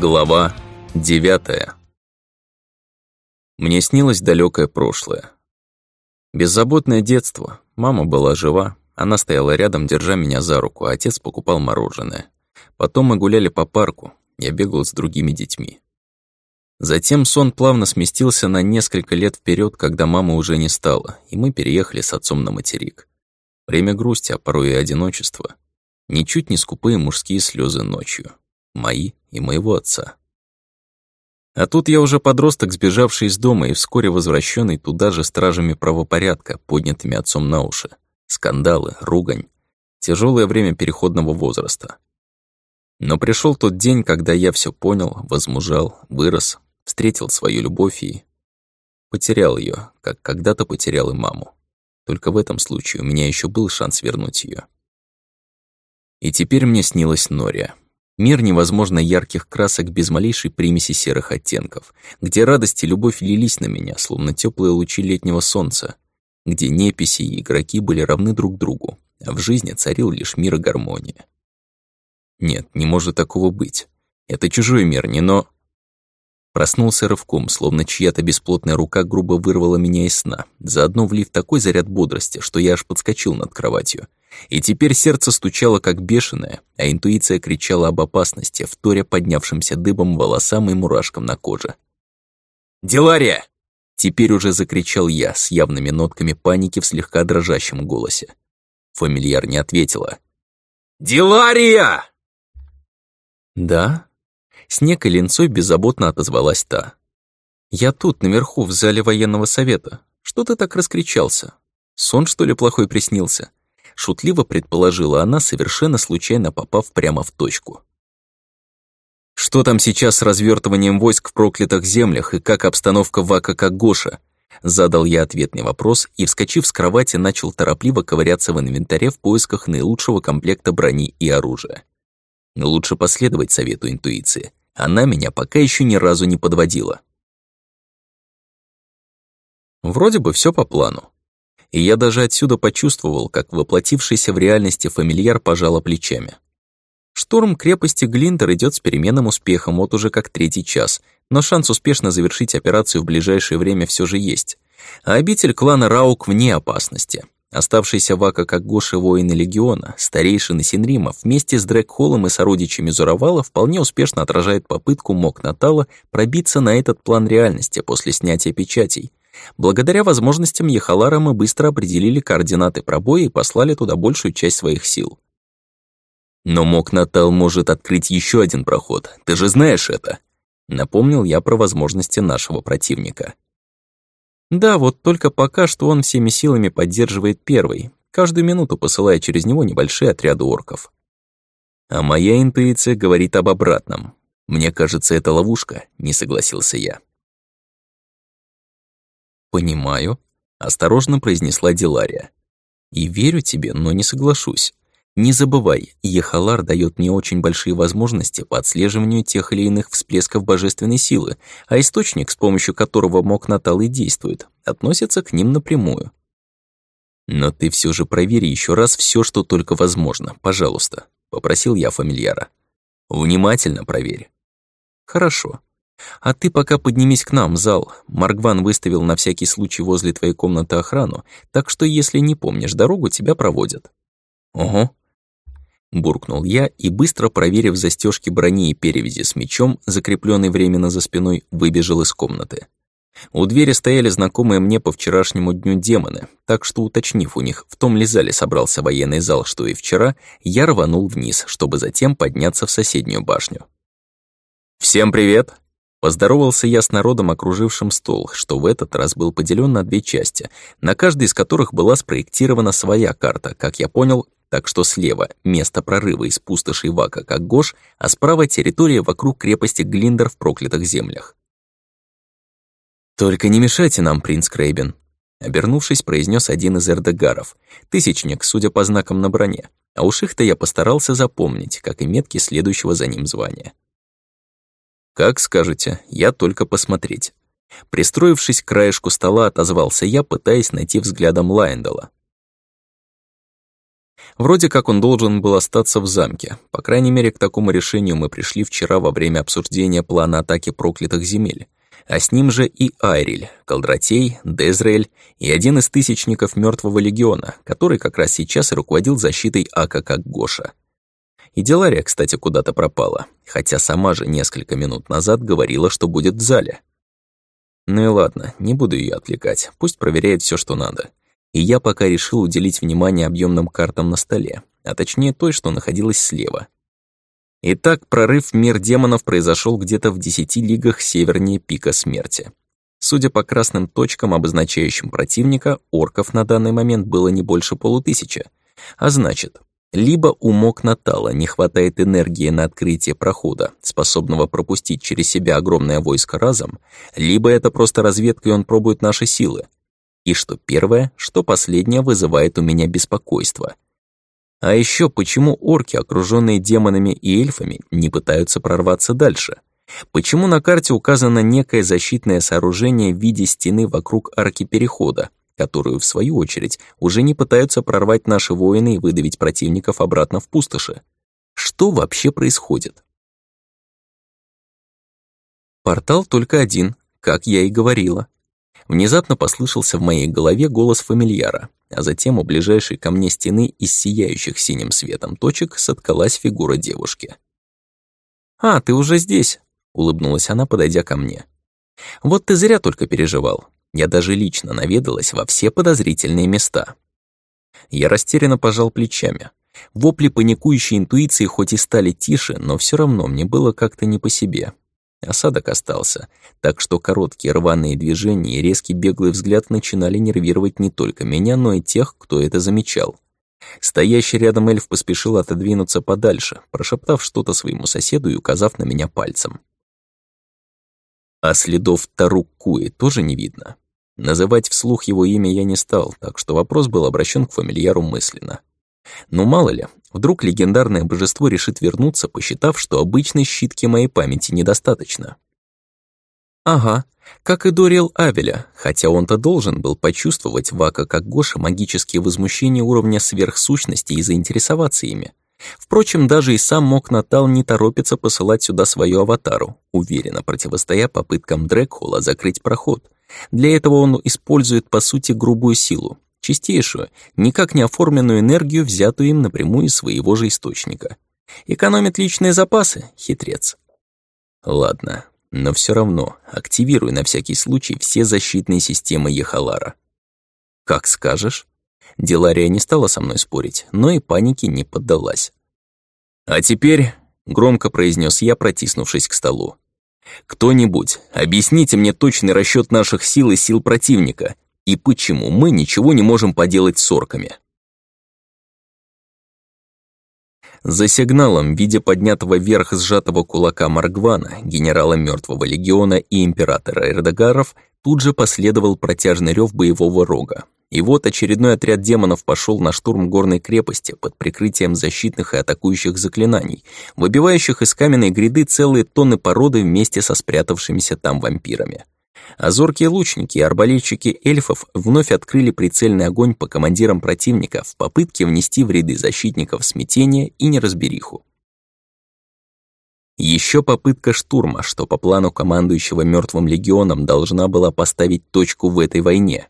Глава девятая. Мне снилось далекое прошлое. Беззаботное детство. Мама была жива. Она стояла рядом, держа меня за руку, а отец покупал мороженое. Потом мы гуляли по парку. Я бегал с другими детьми. Затем сон плавно сместился на несколько лет вперед, когда мамы уже не стало, и мы переехали с отцом на материк. Время грусти, а порой и одиночества. Ничуть не скупые мужские слезы ночью. Мои и моего отца. А тут я уже подросток, сбежавший из дома и вскоре возвращенный туда же стражами правопорядка, поднятыми отцом на уши. Скандалы, ругань. Тяжелое время переходного возраста. Но пришел тот день, когда я все понял, возмужал, вырос, встретил свою любовь и... Потерял ее, как когда-то потерял и маму. Только в этом случае у меня еще был шанс вернуть ее. И теперь мне снилась Нория. Мир невозможно ярких красок без малейшей примеси серых оттенков, где радость и любовь лились на меня, словно теплые лучи летнего солнца, где неписи и игроки были равны друг другу, а в жизни царил лишь мир и гармония. Нет, не может такого быть. Это чужой мир, не но... Проснулся рывком, словно чья-то бесплотная рука грубо вырвала меня из сна, заодно влив такой заряд бодрости, что я аж подскочил над кроватью. И теперь сердце стучало как бешеное, а интуиция кричала об опасности, вторя поднявшимся дыбом волосам и мурашкам на коже. «Делария!» Теперь уже закричал я с явными нотками паники в слегка дрожащем голосе. Фамильяр не ответила. «Делария!» «Да?» Снег и линцой беззаботно отозвалась та. «Я тут, наверху, в зале военного совета. Что ты так раскричался? Сон, что ли, плохой приснился?» Шутливо предположила она, совершенно случайно попав прямо в точку. «Что там сейчас с развертыванием войск в проклятых землях и как обстановка в Акакагоша?» Задал я ответный вопрос и, вскочив с кровати, начал торопливо ковыряться в инвентаре в поисках наилучшего комплекта брони и оружия. Лучше последовать совету интуиции. Она меня пока еще ни разу не подводила. Вроде бы все по плану. И я даже отсюда почувствовал, как воплотившийся в реальности фамильяр пожала плечами. Штурм крепости Глиндер идет с переменным успехом вот уже как третий час, но шанс успешно завершить операцию в ближайшее время все же есть. А обитель клана Раук вне опасности. Оставшиеся в Ака как Гоши воины Легиона, старейшины Синрима, вместе с Дрэкхоллом и сородичами Зуровала вполне успешно отражает попытку Мок Натала пробиться на этот план реальности после снятия печатей. Благодаря возможностям Ехалара мы быстро определили координаты пробоя и послали туда большую часть своих сил. Но Мок Натал может открыть еще один проход, ты же знаешь это. Напомнил я про возможности нашего противника. Да, вот только пока что он всеми силами поддерживает первый, каждую минуту посылая через него небольшие отряды орков. А моя интуиция говорит об обратном. Мне кажется, это ловушка, не согласился я. «Понимаю», — осторожно произнесла Дилария. «И верю тебе, но не соглашусь. Не забывай, Ехалар дает мне очень большие возможности по отслеживанию тех или иных всплесков божественной силы, а источник, с помощью которого мог Натал действует, относится к ним напрямую. Но ты все же проверь еще раз все, что только возможно, пожалуйста, попросил я фамильяра. Внимательно проверь. Хорошо. А ты пока поднимись к нам в зал. Маргван выставил на всякий случай возле твоей комнаты охрану, так что если не помнишь дорогу, тебя проводят. Ого, Буркнул я и, быстро проверив застежки брони и перевязи с мечом, закрепленный временно за спиной, выбежал из комнаты. У двери стояли знакомые мне по вчерашнему дню демоны, так что, уточнив у них, в том ли зале собрался военный зал, что и вчера, я рванул вниз, чтобы затем подняться в соседнюю башню. «Всем привет!» Поздоровался я с народом, окружившим стол, что в этот раз был поделен на две части, на каждой из которых была спроектирована своя карта, как я понял, так что слева — место прорыва из пустоши Вака, как Гош, а справа — территория вокруг крепости Глиндер в проклятых землях. «Только не мешайте нам, принц Крейбен», — обернувшись, произнес один из эрдегаров, тысячник, судя по знакам на броне, а уж их-то я постарался запомнить, как и метки следующего за ним звания. «Как скажете, я только посмотреть». Пристроившись к краешку стола, отозвался я, пытаясь найти взглядом Лайндала. Вроде как он должен был остаться в замке. По крайней мере, к такому решению мы пришли вчера во время обсуждения плана атаки проклятых земель. А с ним же и Айриль, Колдратей, Дезраэль и один из тысячников Мертвого легиона, который как раз сейчас руководил защитой Ака как Гоша. И Делария, кстати, куда-то пропала, хотя сама же несколько минут назад говорила, что будет в зале. Ну и ладно, не буду ее отвлекать, пусть проверяет все, что надо и я пока решил уделить внимание объемным картам на столе, а точнее той, что находилась слева. Итак, прорыв в мир демонов произошел где-то в десяти лигах севернее пика смерти. Судя по красным точкам, обозначающим противника, орков на данный момент было не больше полутысячи. А значит, либо у Мок Натала не хватает энергии на открытие прохода, способного пропустить через себя огромное войско разом, либо это просто разведка, и он пробует наши силы, и что первое, что последнее вызывает у меня беспокойство. А еще почему орки, окруженные демонами и эльфами, не пытаются прорваться дальше? Почему на карте указано некое защитное сооружение в виде стены вокруг арки перехода, которую, в свою очередь, уже не пытаются прорвать наши воины и выдавить противников обратно в пустоши? Что вообще происходит? Портал только один, как я и говорила. Внезапно послышался в моей голове голос фамильяра, а затем у ближайшей ко мне стены из сияющих синим светом точек соткалась фигура девушки. «А, ты уже здесь», — улыбнулась она, подойдя ко мне. «Вот ты зря только переживал. Я даже лично наведалась во все подозрительные места». Я растерянно пожал плечами. Вопли паникующей интуиции хоть и стали тише, но все равно мне было как-то не по себе. Осадок остался, так что короткие рваные движения и резкий беглый взгляд начинали нервировать не только меня, но и тех, кто это замечал. Стоящий рядом эльф поспешил отодвинуться подальше, прошептав что-то своему соседу и указав на меня пальцем. А следов Таруккуи тоже не видно. Называть вслух его имя я не стал, так что вопрос был обращен к фамильяру мысленно. Но мало ли, вдруг легендарное божество решит вернуться, посчитав, что обычной щитки моей памяти недостаточно. Ага, как и Дориэл Авеля, хотя он-то должен был почувствовать Вака как Гоша магические возмущения уровня сверхсущности и заинтересоваться ими. Впрочем, даже и сам Мок Натал не торопится посылать сюда свою аватару, уверенно противостоя попыткам Дрекхола закрыть проход. Для этого он использует, по сути, грубую силу, чистейшую, никак не оформленную энергию, взятую им напрямую из своего же источника. Экономит личные запасы, хитрец. Ладно, но все равно активируй на всякий случай все защитные системы Ехалара. Как скажешь. Делария не стала со мной спорить, но и панике не поддалась. А теперь, громко произнес я, протиснувшись к столу. Кто-нибудь, объясните мне точный расчет наших сил и сил противника, и почему мы ничего не можем поделать с орками. За сигналом в виде поднятого вверх сжатого кулака Маргвана, генерала Мертвого легиона и императора Эрдогаров, тут же последовал протяжный рев боевого рога. И вот очередной отряд демонов пошел на штурм горной крепости под прикрытием защитных и атакующих заклинаний, выбивающих из каменной гряды целые тонны породы вместе со спрятавшимися там вампирами. А зоркие лучники и арбалетчики эльфов вновь открыли прицельный огонь по командирам противника в попытке внести в ряды защитников смятение и неразбериху. Еще попытка штурма, что по плану командующего мертвым легионом должна была поставить точку в этой войне.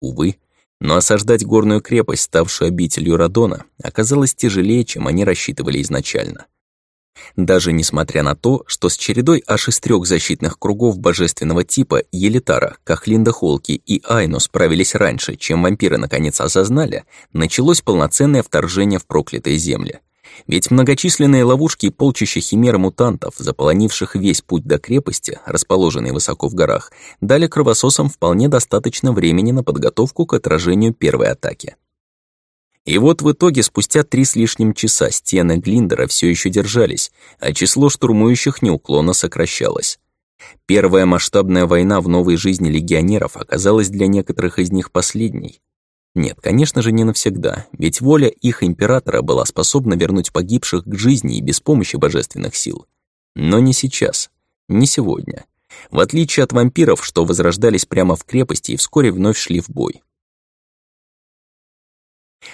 Увы, но осаждать горную крепость, ставшую обителью Радона, оказалось тяжелее, чем они рассчитывали изначально. Даже несмотря на то, что с чередой аж из трех защитных кругов божественного типа Елитара, Кахлинда Холки и Айну справились раньше, чем вампиры наконец осознали, началось полноценное вторжение в проклятые земли. Ведь многочисленные ловушки и полчища химер-мутантов, заполонивших весь путь до крепости, расположенной высоко в горах, дали кровососам вполне достаточно времени на подготовку к отражению первой атаки. И вот в итоге спустя три с лишним часа стены Глиндера все еще держались, а число штурмующих неуклонно сокращалось. Первая масштабная война в новой жизни легионеров оказалась для некоторых из них последней. Нет, конечно же, не навсегда, ведь воля их императора была способна вернуть погибших к жизни и без помощи божественных сил. Но не сейчас, не сегодня. В отличие от вампиров, что возрождались прямо в крепости и вскоре вновь шли в бой.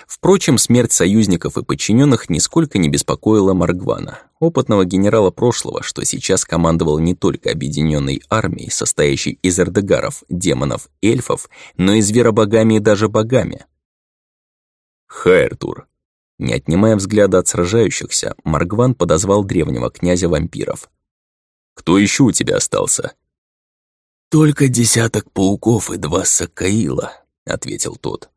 Впрочем, смерть союзников и подчиненных нисколько не беспокоила Маргвана, опытного генерала прошлого, что сейчас командовал не только объединенной армией, состоящей из эрдегаров, демонов, эльфов, но и зверобогами и даже богами. Хайртур. Не отнимая взгляда от сражающихся, Маргван подозвал древнего князя вампиров. «Кто еще у тебя остался?» «Только десяток пауков и два сакаила», — ответил тот.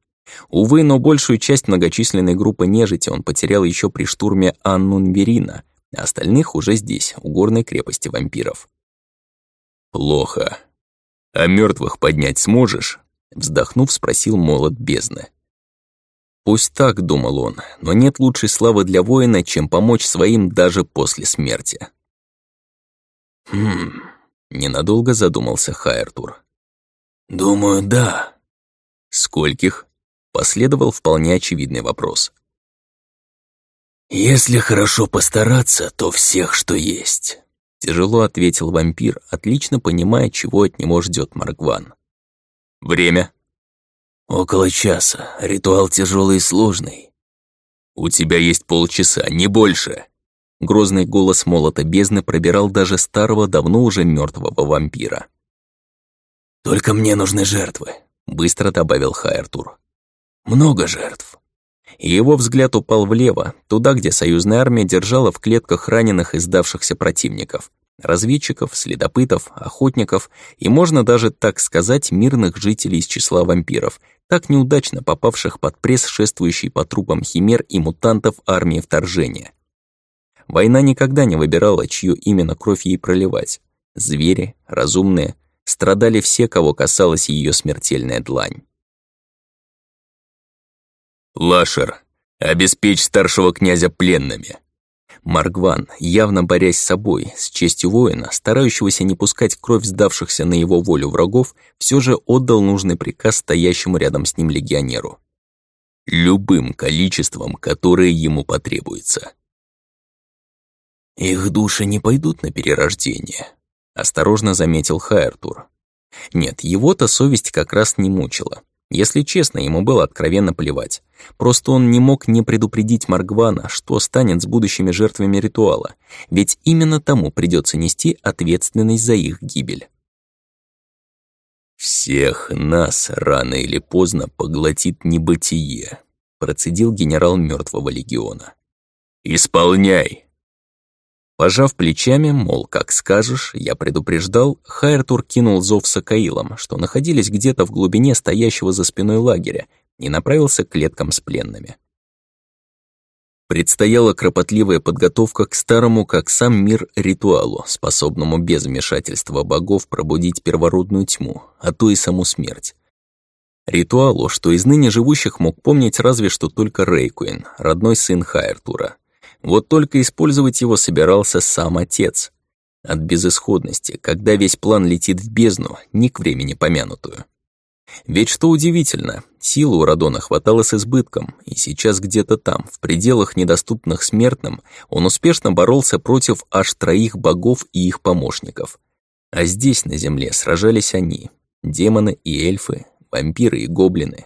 Увы, но большую часть многочисленной группы нежити он потерял еще при штурме Аннунверина, а остальных уже здесь, у горной крепости вампиров. «Плохо. А мертвых поднять сможешь?» Вздохнув, спросил молот бездны. Пусть так, думал он, но нет лучшей славы для воина, чем помочь своим даже после смерти. «Хм...» — ненадолго задумался Хайртур. «Думаю, да». «Скольких?» Последовал вполне очевидный вопрос. «Если хорошо постараться, то всех, что есть», — тяжело ответил вампир, отлично понимая, чего от него ждет Маргван. «Время?» «Около часа. Ритуал тяжелый и сложный». «У тебя есть полчаса, не больше!» Грозный голос молота бездны пробирал даже старого, давно уже мертвого вампира. «Только мне нужны жертвы», — быстро добавил Хайртур. Много жертв. его взгляд упал влево, туда, где союзная армия держала в клетках раненых и сдавшихся противников. Разведчиков, следопытов, охотников и, можно даже так сказать, мирных жителей из числа вампиров, так неудачно попавших под пресс шествующей по трупам химер и мутантов армии вторжения. Война никогда не выбирала, чью именно кровь ей проливать. Звери, разумные, страдали все, кого касалась ее смертельная длань. «Лашер, обеспечь старшего князя пленными». Маргван, явно борясь с собой, с честью воина, старающегося не пускать кровь сдавшихся на его волю врагов, все же отдал нужный приказ стоящему рядом с ним легионеру. Любым количеством, которое ему потребуется. «Их души не пойдут на перерождение», — осторожно заметил Хайртур. Нет, его-то совесть как раз не мучила. Если честно, ему было откровенно плевать. Просто он не мог не предупредить Маргвана, что станет с будущими жертвами ритуала, ведь именно тому придется нести ответственность за их гибель. «Всех нас рано или поздно поглотит небытие», процедил генерал мертвого легиона. «Исполняй!» Пожав плечами, мол, как скажешь, я предупреждал, Хайртур кинул зов Сакаилам, что находились где-то в глубине стоящего за спиной лагеря, и направился к клеткам с пленными. Предстояла кропотливая подготовка к старому, как сам мир, ритуалу, способному без вмешательства богов пробудить первородную тьму, а то и саму смерть. Ритуалу, что из ныне живущих мог помнить разве что только Рейкуин, родной сын Хайртура. Вот только использовать его собирался сам отец. От безысходности, когда весь план летит в бездну, ни к времени помянутую. Ведь что удивительно, силы у Радона хватало с избытком, и сейчас где-то там, в пределах недоступных смертным, он успешно боролся против аж троих богов и их помощников. А здесь, на земле, сражались они, демоны и эльфы, вампиры и гоблины.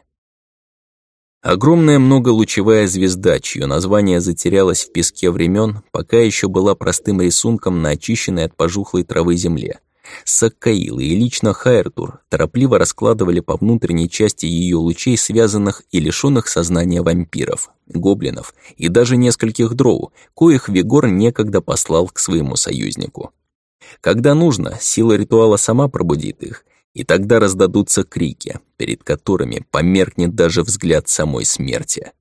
Огромная многолучевая звезда, чье название затерялось в песке времен, пока еще была простым рисунком на очищенной от пожухлой травы земле. Саккаилы и лично Хайртур торопливо раскладывали по внутренней части ее лучей связанных и лишенных сознания вампиров, гоблинов и даже нескольких дроу, коих Вигор некогда послал к своему союзнику. Когда нужно, сила ритуала сама пробудит их, и тогда раздадутся крики, перед которыми померкнет даже взгляд самой смерти.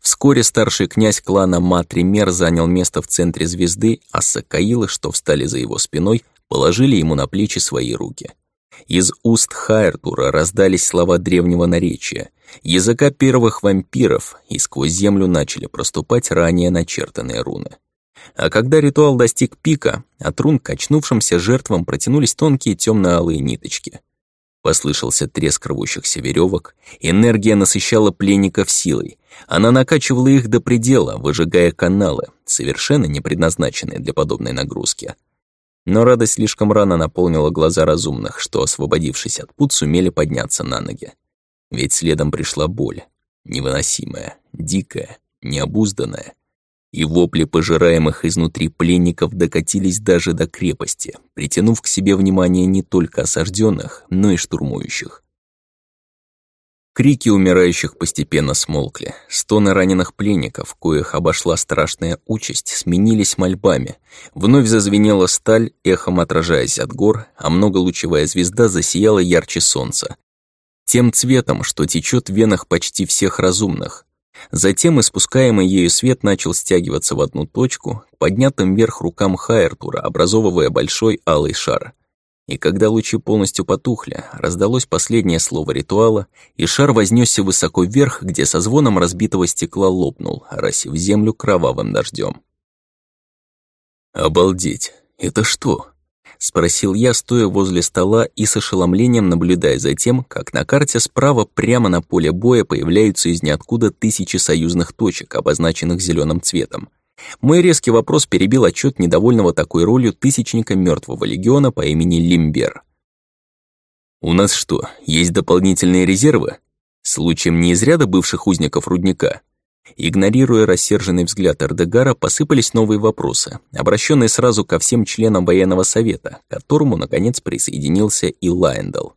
Вскоре старший князь клана Матример занял место в центре звезды, а Сакаилы, что встали за его спиной, положили ему на плечи свои руки. Из уст Хайртура раздались слова древнего наречия, языка первых вампиров, и сквозь землю начали проступать ранее начертанные руны. А когда ритуал достиг пика, от рун к очнувшимся жертвам протянулись тонкие темно-алые ниточки. Послышался треск рвущихся веревок, энергия насыщала пленников силой. Она накачивала их до предела, выжигая каналы, совершенно не предназначенные для подобной нагрузки. Но радость слишком рано наполнила глаза разумных, что, освободившись от пут, сумели подняться на ноги. Ведь следом пришла боль, невыносимая, дикая, необузданная. И вопли пожираемых изнутри пленников докатились даже до крепости, притянув к себе внимание не только осажденных, но и штурмующих. Крики умирающих постепенно смолкли. Стоны раненых пленников, коих обошла страшная участь, сменились мольбами. Вновь зазвенела сталь, эхом отражаясь от гор, а многолучевая звезда засияла ярче солнца. Тем цветом, что течет в венах почти всех разумных. Затем испускаемый ею свет начал стягиваться в одну точку, поднятым вверх рукам Хайертура, образовывая большой алый шар. И когда лучи полностью потухли, раздалось последнее слово ритуала, и шар вознесся высоко вверх, где со звоном разбитого стекла лопнул, оросив землю кровавым дождем. «Обалдеть! Это что?» — спросил я, стоя возле стола и с ошеломлением наблюдая за тем, как на карте справа прямо на поле боя появляются из ниоткуда тысячи союзных точек, обозначенных зеленым цветом. Мой резкий вопрос перебил отчет недовольного такой ролью тысячника мертвого легиона по имени Лимбер. «У нас что, есть дополнительные резервы? Случаем не из ряда бывших узников рудника?» Игнорируя рассерженный взгляд Эрдегара, посыпались новые вопросы, обращенные сразу ко всем членам военного совета, к которому, наконец, присоединился и Лайендал.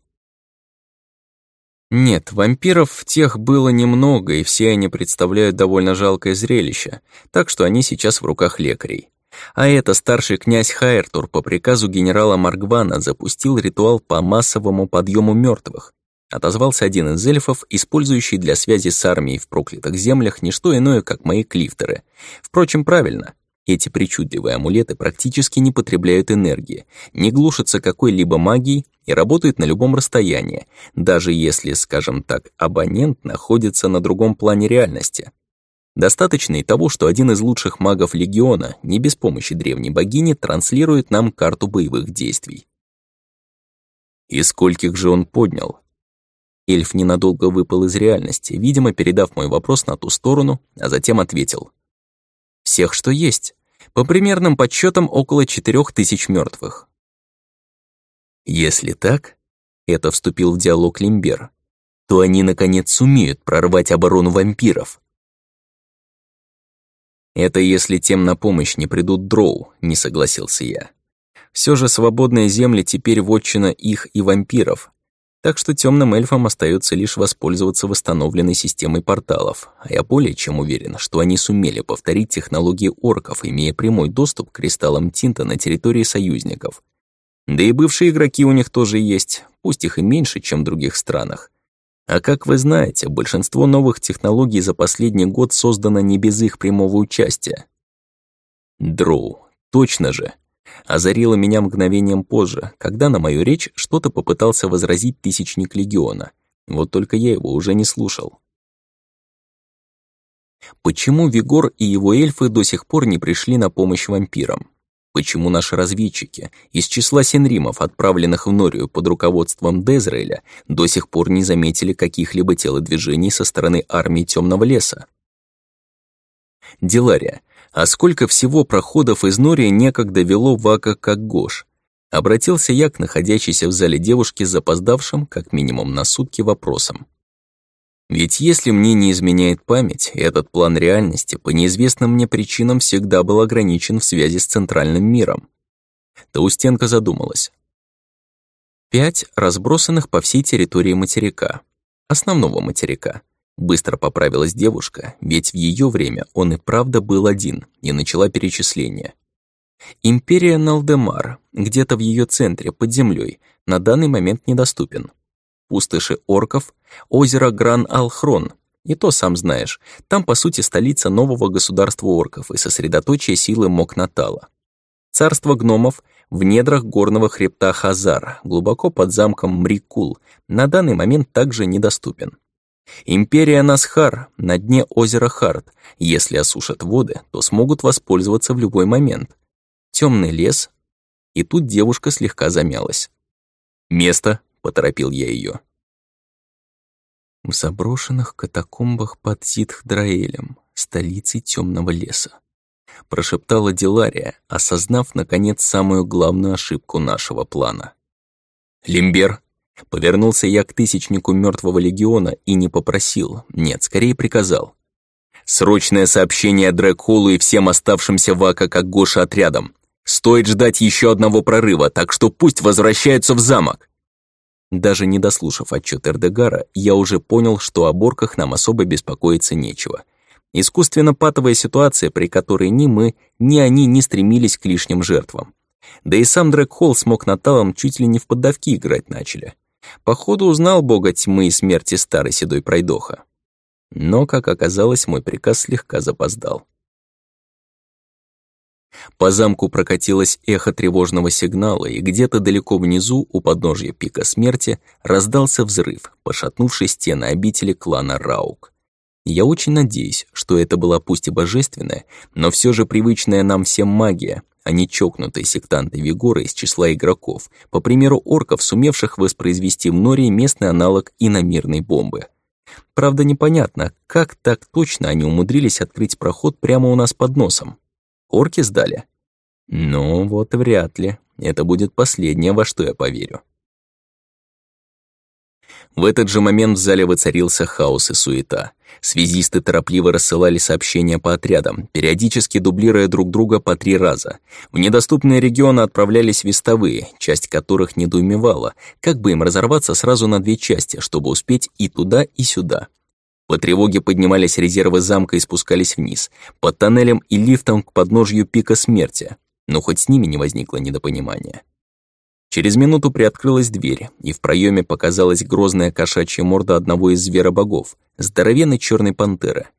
Нет, вампиров тех было немного, и все они представляют довольно жалкое зрелище, так что они сейчас в руках лекарей. А это старший князь Хайртур по приказу генерала Маргвана запустил ритуал по массовому подъему мертвых. Отозвался один из эльфов, использующий для связи с армией в проклятых землях не что иное, как мои клифтеры. Впрочем, правильно. Эти причудливые амулеты практически не потребляют энергии, не глушатся какой-либо магией и работают на любом расстоянии, даже если, скажем так, абонент находится на другом плане реальности. Достаточно и того, что один из лучших магов Легиона, не без помощи древней богини, транслирует нам карту боевых действий. И скольких же он поднял? Эльф ненадолго выпал из реальности, видимо, передав мой вопрос на ту сторону, а затем ответил. Всех, что есть. По примерным подсчетам около четырех тысяч мертвых. Если так, это вступил в диалог Лимбер, то они, наконец, сумеют прорвать оборону вампиров. Это если тем на помощь не придут дроу, не согласился я. Все же свободные земли теперь вотчина их и вампиров, так что темным эльфам остается лишь воспользоваться восстановленной системой порталов, а я более чем уверен, что они сумели повторить технологии орков, имея прямой доступ к кристаллам Тинта на территории союзников. Да и бывшие игроки у них тоже есть, пусть их и меньше, чем в других странах. А как вы знаете, большинство новых технологий за последний год создано не без их прямого участия. Дроу, точно же озарило меня мгновением позже, когда на мою речь что-то попытался возразить Тысячник Легиона. Вот только я его уже не слушал. Почему Вигор и его эльфы до сих пор не пришли на помощь вампирам? Почему наши разведчики из числа синримов, отправленных в Норию под руководством Дезраэля, до сих пор не заметили каких-либо телодвижений со стороны армии Темного леса? Дилария, а сколько всего проходов из Нори некогда вело Вака как Гош? Обратился я к находящейся в зале девушке с запоздавшим, как минимум на сутки, вопросом. Ведь если мне не изменяет память, этот план реальности по неизвестным мне причинам всегда был ограничен в связи с центральным миром. Таустенко задумалась. Пять разбросанных по всей территории материка. Основного материка. Быстро поправилась девушка, ведь в ее время он и правда был один, и начала перечисление. Империя Налдемар, где-то в ее центре, под землей, на данный момент недоступен. Пустыши орков, озеро Гран-Алхрон, и то сам знаешь, там по сути столица нового государства орков и сосредоточие силы Мокнатала. Царство гномов в недрах горного хребта Хазар, глубоко под замком Мрикул, на данный момент также недоступен. Империя Насхар на дне озера Харт. Если осушат воды, то смогут воспользоваться в любой момент. Темный лес. И тут девушка слегка замялась. «Место», — поторопил я ее. В заброшенных катакомбах под Зитхдраэлем, столицей темного леса. Прошептала Дилария, осознав, наконец, самую главную ошибку нашего плана. «Лимбер, Повернулся я к тысячнику мертвого легиона и не попросил, нет, скорее приказал. Срочное сообщение Дрэкхолу и всем оставшимся в Ака как Гоша отрядом. Стоит ждать еще одного прорыва, так что пусть возвращаются в замок. Даже не дослушав отчет Эрдегара, я уже понял, что о борках нам особо беспокоиться нечего. Искусственно патовая ситуация, при которой ни мы, ни они не стремились к лишним жертвам. Да и сам Дрэкхолл с Мокнаталом чуть ли не в поддавки играть начали. Походу узнал бога тьмы и смерти старый седой пройдоха. Но, как оказалось, мой приказ слегка запоздал. По замку прокатилось эхо тревожного сигнала, и где-то далеко внизу, у подножья пика смерти, раздался взрыв, пошатнувший стены обители клана Раук. Я очень надеюсь, что это была пусть и божественная, но все же привычная нам всем магия, а не чокнутые сектанты Вигора из числа игроков, по примеру орков, сумевших воспроизвести в Нории местный аналог иномирной бомбы. Правда, непонятно, как так точно они умудрились открыть проход прямо у нас под носом. Орки сдали? Ну, вот вряд ли. Это будет последнее, во что я поверю. В этот же момент в зале воцарился хаос и суета. Связисты торопливо рассылали сообщения по отрядам, периодически дублируя друг друга по три раза. В недоступные регионы отправлялись вестовые, часть которых недоумевала, как бы им разорваться сразу на две части, чтобы успеть и туда, и сюда. По тревоге поднимались резервы замка и спускались вниз, под тоннелем и лифтом к подножью пика смерти, но хоть с ними не возникло недопонимания. Через минуту приоткрылась дверь, и в проеме показалась грозная кошачья морда одного из зверобогов, здоровенной черной пантеры.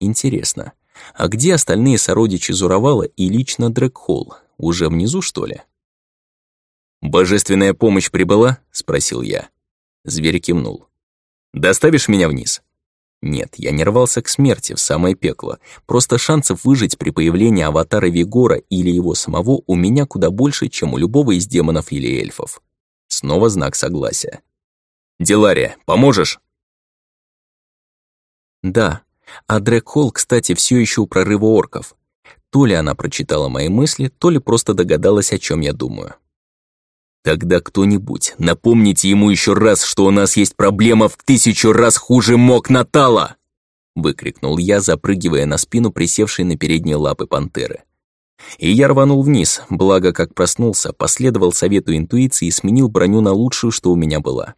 Интересно, а где остальные сородичи Зуровала и лично Дрэкхолл? Уже внизу, что ли? «Божественная помощь прибыла?» — спросил я. Зверь кивнул. «Доставишь меня вниз?» Нет, я не рвался к смерти в самое пекло. Просто шансов выжить при появлении аватара Вигора или его самого у меня куда больше, чем у любого из демонов или эльфов. Снова знак согласия. «Делария, поможешь?» Да. А Дрэк Холл, кстати, все еще у прорыва орков. То ли она прочитала мои мысли, то ли просто догадалась, о чем я думаю. Тогда кто-нибудь, напомните ему еще раз, что у нас есть проблема в тысячу раз хуже мог Натала!» Выкрикнул я, запрыгивая на спину присевшей на передние лапы пантеры. И я рванул вниз, благо как проснулся, последовал совету интуиции и сменил броню на лучшую, что у меня была.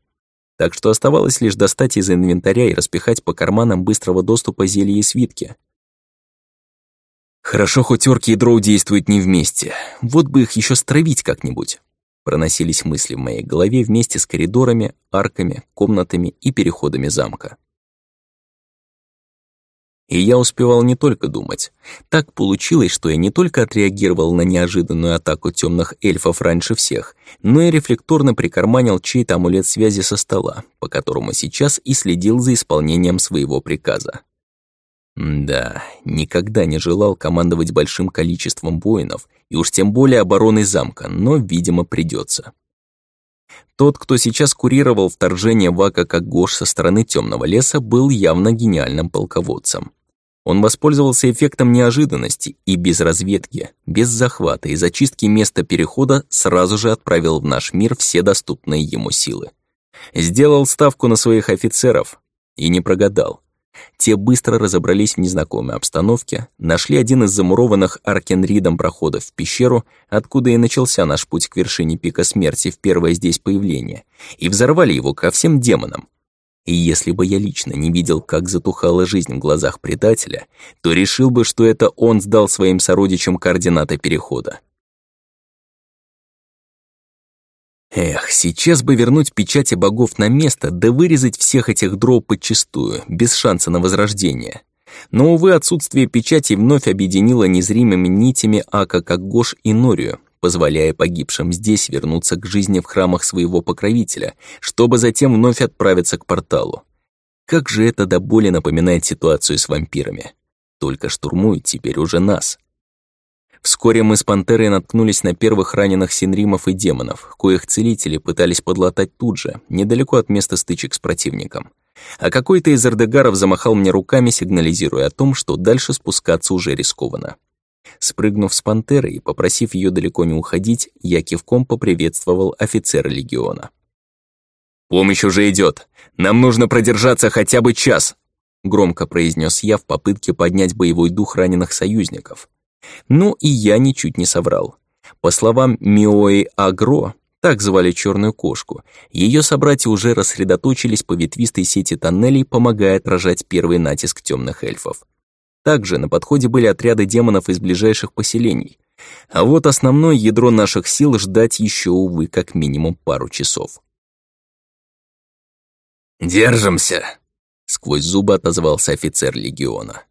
Так что оставалось лишь достать из инвентаря и распихать по карманам быстрого доступа зелья и свитки. Хорошо, хоть орки и дроу действуют не вместе. Вот бы их еще стравить как-нибудь. Проносились мысли в моей голове вместе с коридорами, арками, комнатами и переходами замка. И я успевал не только думать. Так получилось, что я не только отреагировал на неожиданную атаку темных эльфов раньше всех, но и рефлекторно прикарманил чей-то амулет связи со стола, по которому сейчас и следил за исполнением своего приказа. Да, никогда не желал командовать большим количеством воинов, и уж тем более обороной замка, но, видимо, придется. Тот, кто сейчас курировал вторжение Вака как Гош со стороны темного леса, был явно гениальным полководцем. Он воспользовался эффектом неожиданности и без разведки, без захвата и зачистки места перехода сразу же отправил в наш мир все доступные ему силы. Сделал ставку на своих офицеров и не прогадал. Те быстро разобрались в незнакомой обстановке, нашли один из замурованных Аркенридом проходов в пещеру, откуда и начался наш путь к вершине пика смерти в первое здесь появление, и взорвали его ко всем демонам. И если бы я лично не видел, как затухала жизнь в глазах предателя, то решил бы, что это он сдал своим сородичам координаты перехода. Эх, сейчас бы вернуть печати богов на место, да вырезать всех этих дроу подчистую, без шанса на возрождение. Но, увы, отсутствие печати вновь объединило незримыми нитями Ака Кагош и Норию, позволяя погибшим здесь вернуться к жизни в храмах своего покровителя, чтобы затем вновь отправиться к порталу. Как же это до боли напоминает ситуацию с вампирами. Только штурмуют теперь уже нас. Вскоре мы с Пантерой наткнулись на первых раненых синримов и демонов, коих целители пытались подлатать тут же, недалеко от места стычек с противником. А какой-то из эрдегаров замахал мне руками, сигнализируя о том, что дальше спускаться уже рискованно. Спрыгнув с Пантеры и попросив ее далеко не уходить, я кивком поприветствовал офицера легиона. «Помощь уже идет. Нам нужно продержаться хотя бы час», громко произнес я в попытке поднять боевой дух раненых союзников. Ну и я ничуть не соврал. По словам Миои Агро, так звали черную кошку, ее собратья уже рассредоточились по ветвистой сети тоннелей, помогая отражать первый натиск темных эльфов. Также на подходе были отряды демонов из ближайших поселений. А вот основное ядро наших сил ждать еще, увы, как минимум пару часов. «Держимся!» — сквозь зубы отозвался офицер легиона.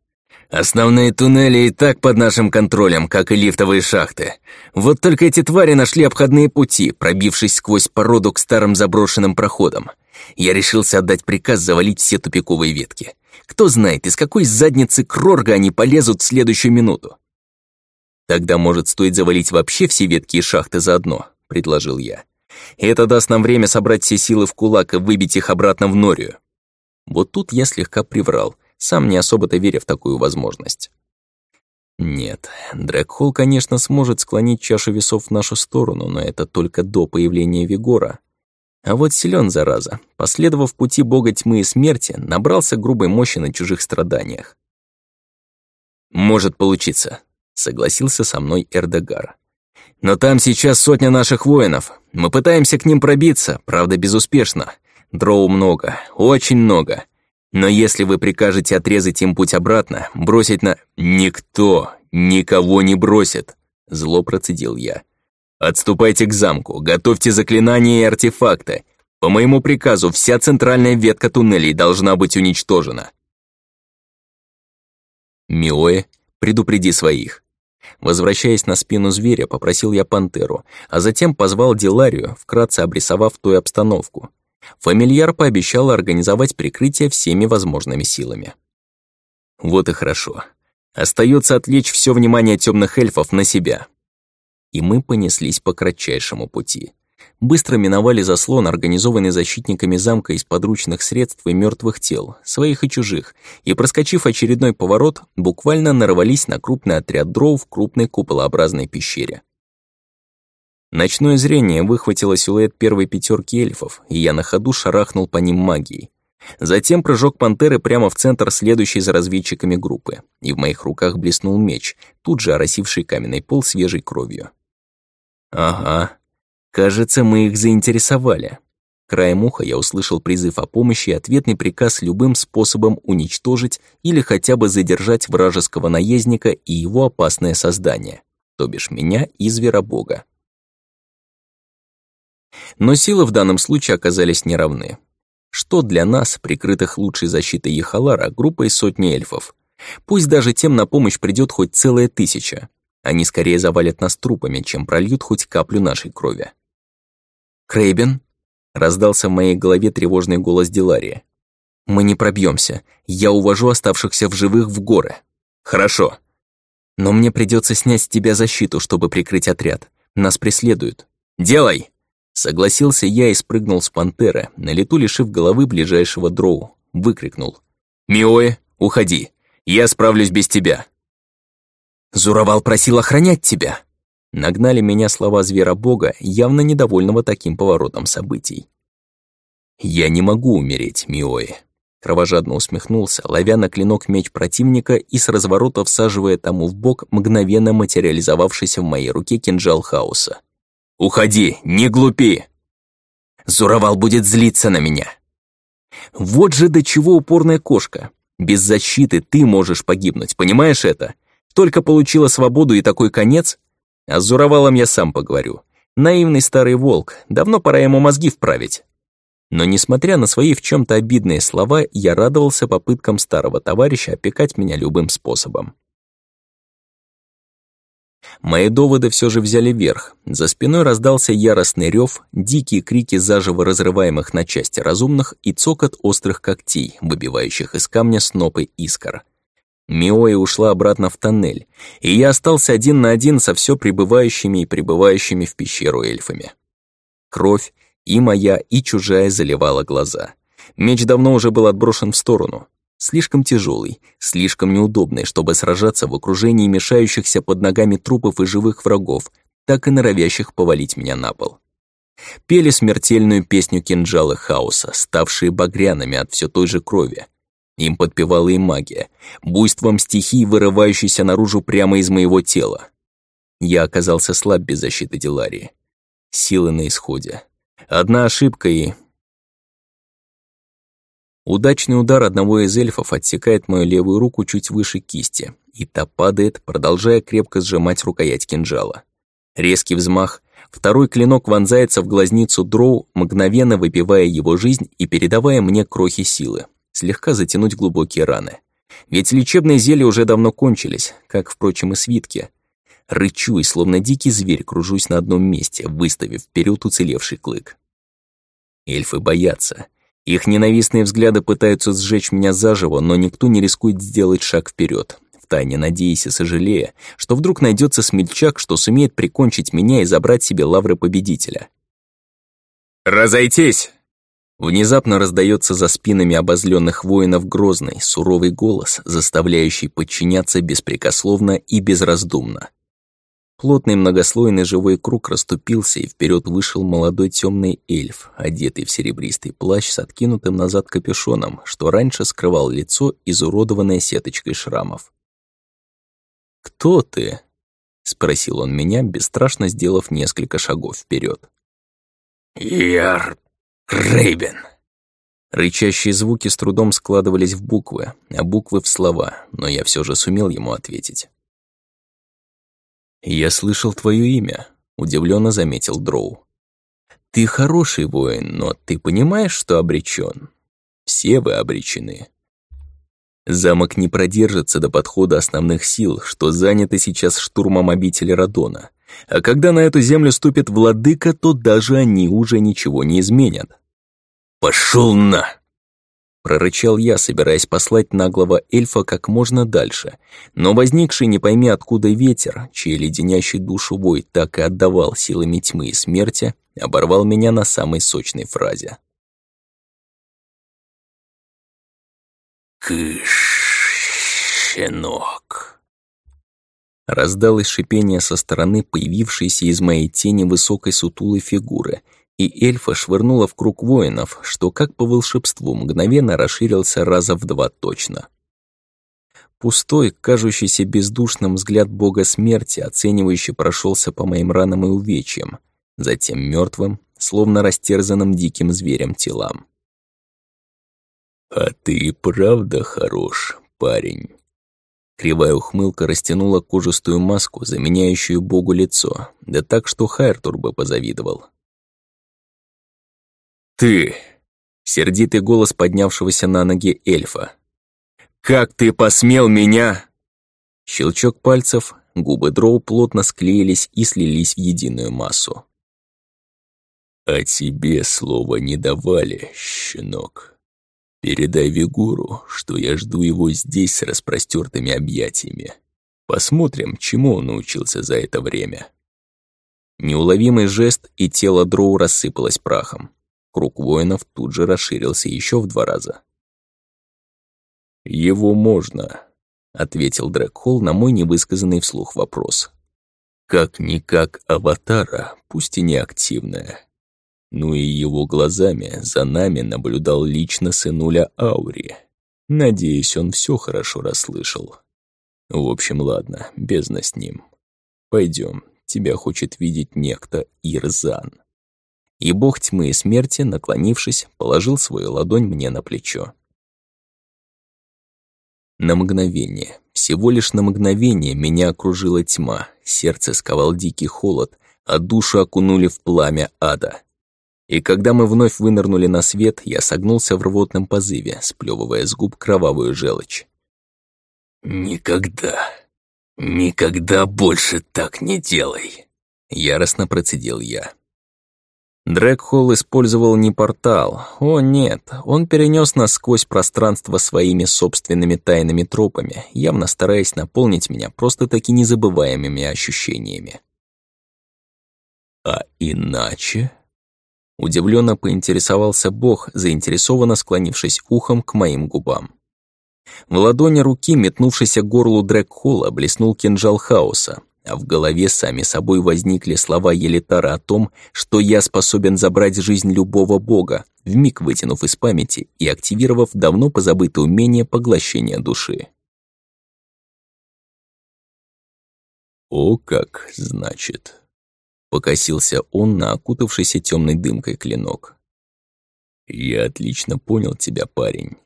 «Основные туннели и так под нашим контролем, как и лифтовые шахты. Вот только эти твари нашли обходные пути, пробившись сквозь породу к старым заброшенным проходам. Я решился отдать приказ завалить все тупиковые ветки. Кто знает, из какой задницы Крорга они полезут в следующую минуту. «Тогда, может, стоит завалить вообще все ветки и шахты заодно», — предложил я. «Это даст нам время собрать все силы в кулак и выбить их обратно в Норию». Вот тут я слегка приврал, сам не особо-то веря в такую возможность. Нет, Дрэкхолл, конечно, сможет склонить чашу весов в нашу сторону, но это только до появления Вигора. А вот силен зараза, последовав пути бога тьмы и смерти, набрался грубой мощи на чужих страданиях. «Может получиться», — согласился со мной Эрдегар. «Но там сейчас сотня наших воинов. Мы пытаемся к ним пробиться, правда, безуспешно. Дроу много, очень много. Но если вы прикажете отрезать им путь обратно, бросить на... Никто никого не бросит, зло процедил я. Отступайте к замку, готовьте заклинания и артефакты. По моему приказу, вся центральная ветка туннелей должна быть уничтожена. Миоэ, предупреди своих. Возвращаясь на спину зверя, попросил я пантеру, а затем позвал Диларию, вкратце обрисовав ту обстановку. Фамильяр пообещал организовать прикрытие всеми возможными силами. Вот и хорошо. Остается отвлечь все внимание темных эльфов на себя. И мы понеслись по кратчайшему пути. Быстро миновали заслон, организованный защитниками замка из подручных средств и мертвых тел, своих и чужих, и, проскочив очередной поворот, буквально нарвались на крупный отряд дров в крупной куполообразной пещере. Ночное зрение выхватило силуэт первой пятерки эльфов, и я на ходу шарахнул по ним магией. Затем прыжок пантеры прямо в центр следующей за разведчиками группы, и в моих руках блеснул меч, тут же оросивший каменный пол свежей кровью. Ага, кажется, мы их заинтересовали. Краем уха я услышал призыв о помощи и ответный приказ любым способом уничтожить или хотя бы задержать вражеского наездника и его опасное создание, то бишь меня и зверобога. Но силы в данном случае оказались неравны. Что для нас, прикрытых лучшей защитой Ехалара, группой сотни эльфов? Пусть даже тем на помощь придет хоть целая тысяча. Они скорее завалят нас трупами, чем прольют хоть каплю нашей крови. «Крейбен?» — раздался в моей голове тревожный голос Дилария. «Мы не пробьемся. Я увожу оставшихся в живых в горы». «Хорошо. Но мне придется снять с тебя защиту, чтобы прикрыть отряд. Нас преследуют». «Делай!» Согласился я и спрыгнул с пантеры, на лету лишив головы ближайшего дроу. Выкрикнул. «Миоэ, уходи! Я справлюсь без тебя!» «Зуровал просил охранять тебя!» Нагнали меня слова зверобога, явно недовольного таким поворотом событий. «Я не могу умереть, Миоэ!» Кровожадно усмехнулся, ловя на клинок меч противника и с разворота всаживая тому в бок мгновенно материализовавшийся в моей руке кинжал хаоса. «Уходи, не глупи!» Зуровал будет злиться на меня. Вот же до чего упорная кошка. Без защиты ты можешь погибнуть, понимаешь это? Только получила свободу и такой конец? А с Зуровалом я сам поговорю. Наивный старый волк, давно пора ему мозги вправить. Но несмотря на свои в чем то обидные слова, я радовался попыткам старого товарища опекать меня любым способом. Мои доводы все же взяли верх. За спиной раздался яростный рев, дикие крики заживо разрываемых на части разумных и цокот острых когтей, выбивающих из камня снопы искр. Миоя ушла обратно в тоннель, и я остался один на один со все прибывающими и прибывающими в пещеру эльфами. Кровь, и моя, и чужая заливала глаза. Меч давно уже был отброшен в сторону. Слишком тяжелый, слишком неудобный, чтобы сражаться в окружении мешающихся под ногами трупов и живых врагов, так и норовящих повалить меня на пол. Пели смертельную песню кинжала хаоса, ставшие багряными от все той же крови. Им подпевала и магия, буйством стихий, вырывающейся наружу прямо из моего тела. Я оказался слаб без защиты Диларии. Силы на исходе. Одна ошибка и... Удачный удар одного из эльфов отсекает мою левую руку чуть выше кисти, и та падает, продолжая крепко сжимать рукоять кинжала. Резкий взмах, второй клинок вонзается в глазницу дроу, мгновенно выпивая его жизнь и передавая мне крохи силы слегка затянуть глубокие раны. Ведь лечебные зелья уже давно кончились, как, впрочем, и свитки. Рычу и, словно дикий зверь, кружусь на одном месте, выставив вперед уцелевший клык. Эльфы боятся. Их ненавистные взгляды пытаются сжечь меня заживо, но никто не рискует сделать шаг вперед, втайне надеясь и сожалея, что вдруг найдется смельчак, что сумеет прикончить меня и забрать себе лавры победителя. «Разойтись!» Внезапно раздается за спинами обозленных воинов грозный, суровый голос, заставляющий подчиняться беспрекословно и безраздумно. Плотный многослойный живой круг расступился, и вперед вышел молодой темный эльф, одетый в серебристый плащ с откинутым назад капюшоном, что раньше скрывал лицо, изуродованное сеточкой шрамов. «Кто ты?» — спросил он меня, бесстрашно сделав несколько шагов вперед. «Яр Рейбен. Рычащие звуки с трудом складывались в буквы, а буквы в слова, но я все же сумел ему ответить. «Я слышал твое имя», — удивленно заметил Дроу. «Ты хороший воин, но ты понимаешь, что обречен? Все вы обречены. Замок не продержится до подхода основных сил, что заняты сейчас штурмом обители Радона. А когда на эту землю ступит владыка, то даже они уже ничего не изменят. «Пошел на!» Прорычал я, собираясь послать наглого эльфа как можно дальше, но возникший не пойми откуда ветер, чей леденящий душу вой так и отдавал силами тьмы и смерти, оборвал меня на самой сочной фразе. «Кыш, щенок!» Раздалось шипение со стороны появившейся из моей тени высокой сутулой фигуры, и эльфа швырнула в круг воинов, что, как по волшебству, мгновенно расширился раза в два точно. Пустой, кажущийся бездушным взгляд бога смерти, оценивающе прошелся по моим ранам и увечьям, затем мертвым, словно растерзанным диким зверем телам. «А ты правда хорош, парень?» Кривая ухмылка растянула кожистую маску, заменяющую богу лицо, да так, что Хайртур бы позавидовал. «Ты!» — сердитый голос поднявшегося на ноги эльфа. «Как ты посмел меня?» Щелчок пальцев, губы дроу плотно склеились и слились в единую массу. «А тебе слова не давали, щенок», Передай Вигуру, что я жду его здесь с распростертыми объятиями. Посмотрим, чему он научился за это время. Неуловимый жест, и тело Дроу рассыпалось прахом. Круг воинов тут же расширился еще в два раза. «Его можно», — ответил Дрэкхолл на мой невысказанный вслух вопрос. «Как-никак аватара, пусть и неактивная. Ну и его глазами за нами наблюдал лично сынуля Аури. Надеюсь, он все хорошо расслышал. В общем, ладно, бездна с ним. Пойдем, тебя хочет видеть некто Ирзан. И бог тьмы и смерти, наклонившись, положил свою ладонь мне на плечо. На мгновение, всего лишь на мгновение меня окружила тьма, сердце сковал дикий холод, а душу окунули в пламя ада. И когда мы вновь вынырнули на свет, я согнулся в рвотном позыве, сплёвывая с губ кровавую желчь. «Никогда, никогда больше так не делай!» Яростно процедил я. Дрэкхолл использовал не портал. О, нет, он перенес нас сквозь пространство своими собственными тайными тропами, явно стараясь наполнить меня просто-таки незабываемыми ощущениями. «А иначе?» Удивленно поинтересовался Бог, заинтересованно склонившись ухом к моим губам. В ладони руки, метнувшейся горлу Дрэкхола, блеснул кинжал хаоса, а в голове сами собой возникли слова Елитара о том, что я способен забрать жизнь любого бога, вмиг вытянув из памяти и активировав давно позабытое умение поглощения души. «О как, значит!» — покосился он на окутавшийся темной дымкой клинок. «Я отлично понял тебя, парень.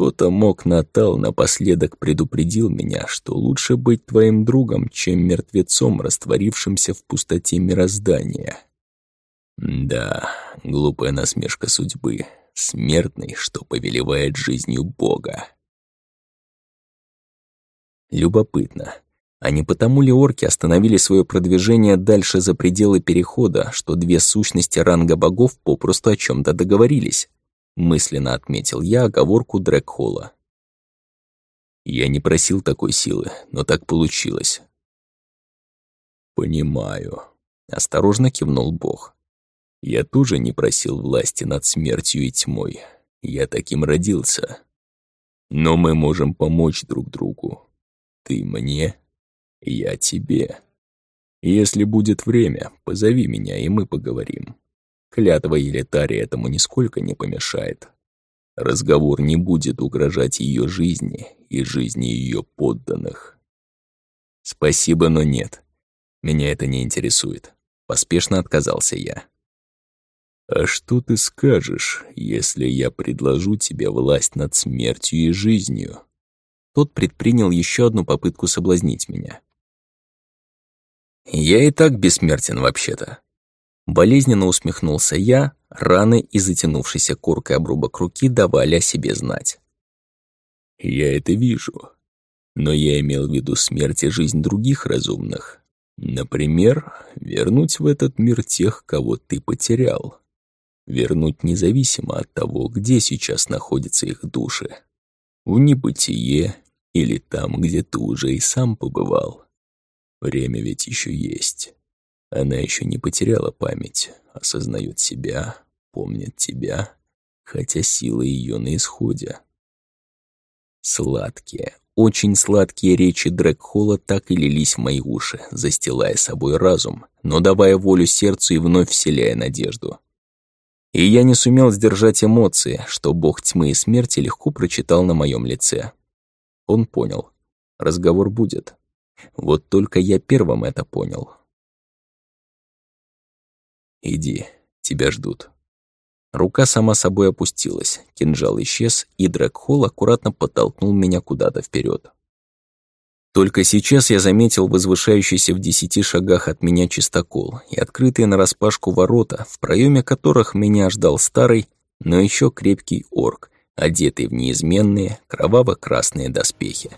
Кто-то мог Натал напоследок предупредил меня, что лучше быть твоим другом, чем мертвецом, растворившимся в пустоте мироздания. Да, глупая насмешка судьбы, смертный, что повелевает жизнью Бога. Любопытно, а не потому ли орки остановили свое продвижение дальше за пределы перехода, что две сущности ранга богов попросту о чем то договорились? Мысленно отметил я оговорку Дрэкхола. Я не просил такой силы, но так получилось. «Понимаю», — осторожно кивнул Бог. «Я тоже не просил власти над смертью и тьмой. Я таким родился. Но мы можем помочь друг другу. Ты мне, я тебе. Если будет время, позови меня, и мы поговорим». Клятва Елитари этому нисколько не помешает. Разговор не будет угрожать ее жизни и жизни ее подданных. Спасибо, но нет. Меня это не интересует. Поспешно отказался я. А что ты скажешь, если я предложу тебе власть над смертью и жизнью? Тот предпринял еще одну попытку соблазнить меня. Я и так бессмертен вообще-то. Болезненно усмехнулся я, раны и затянувшийся коркой обрубок руки давали о себе знать. «Я это вижу. Но я имел в виду смерть и жизнь других разумных. Например, вернуть в этот мир тех, кого ты потерял. Вернуть независимо от того, где сейчас находятся их души. В небытие или там, где ты уже и сам побывал. Время ведь еще есть». Она еще не потеряла память, осознает себя, помнит тебя, хотя сила ее на исходе. Сладкие, очень сладкие речи Дрэкхола так и лились в мои уши, застилая собой разум, но давая волю сердцу и вновь вселяя надежду. И я не сумел сдержать эмоции, что бог тьмы и смерти легко прочитал на моем лице. Он понял. Разговор будет. Вот только я первым это понял. «Иди, тебя ждут». Рука сама собой опустилась, кинжал исчез, и Дракхолл аккуратно подтолкнул меня куда-то вперед. Только сейчас я заметил возвышающийся в десяти шагах от меня чистокол и открытые нараспашку ворота, в проеме которых меня ждал старый, но еще крепкий орк, одетый в неизменные кроваво-красные доспехи.